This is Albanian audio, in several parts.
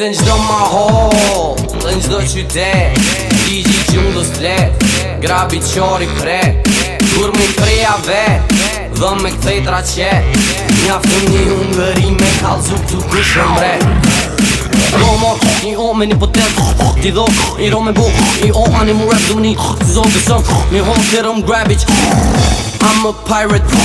Se në gjdo ma hall Dhe në gjdo qytet Gjigi gjundës let Grabi qori pre Kur mi preja vet Dhe me kthej traqet Nja fëm një hungëri me kalzu Këtu kushë mre Do mo, i o me një potet Ti do, i ro me bo I o ani mu rap du një Zonë të sëm, mi hon të rëm grabi që I'm a pirate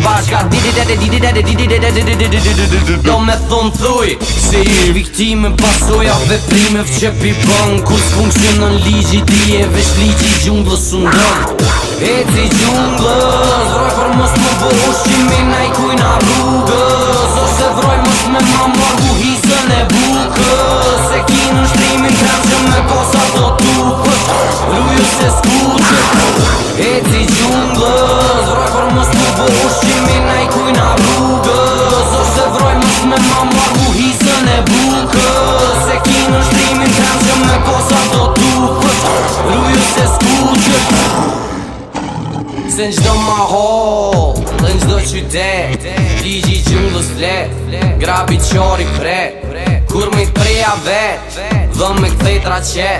bashka Do me thonë thuj Se i viktime pasoja dhe prime vë që pi bën Kur së ligji ti e vesh ligji gjundlës dhe sundon E ti gjungë mos më bëhu shqimin ajku skuqe Eci gjungës, vroj për më s'ku bohu shqimi në i kuj në rrugës O se vroj më me ma marru hisën e bukës Se ki në shtrimin të në që me kosa të tukës Rruju se skuqe Se në gjdo ma hall, dhe në gjdo qytet Digi gjungës flet, grabi qori pre Kur me të preja vet dhëmë me këtë të raqe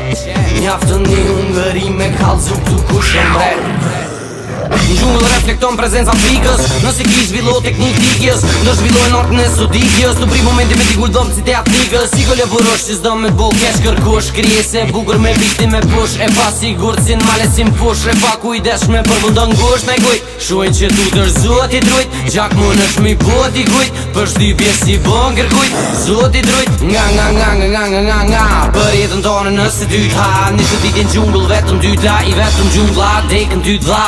Një aftë të një me kalë zukë të kushë mbërë Një gjumë reflekton prezenca frikës Nësi ki zhvillo teknik tikjes Ndo zhvillo e nartë në sotikjes Të pri momente me t'i dhëmë si teat nikës Si kolle burosh që zdo me t'bo kesh kërkush Krije se bukur me biti me push E pa si gurë male si m'push E pa ku i desh me përbundon ngush me gujt Shuaj që tu të i drujt Gjak më në shmi po t'i kujt Për shdi pje si bon kërkujt Zot i drujt Nga nga nga nga nga nga nga nga Për jetën tonë nëse ty t'ha Nishtë t'i gjungull vetëm ty I vetëm gjungull dekën ty t'la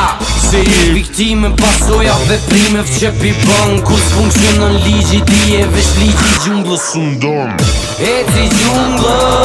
vikti Shtime pasoja dhe prime vë që pi bënë Kur s'funksionën ligjit Ti e vesh ligjit gjumblës Sundon E ti gjumblës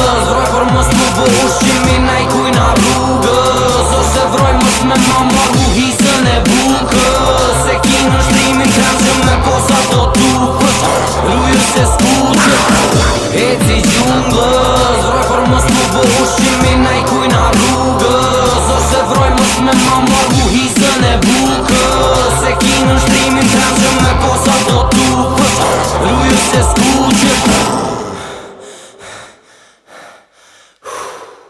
me mamba u hisën e bukës Se kinën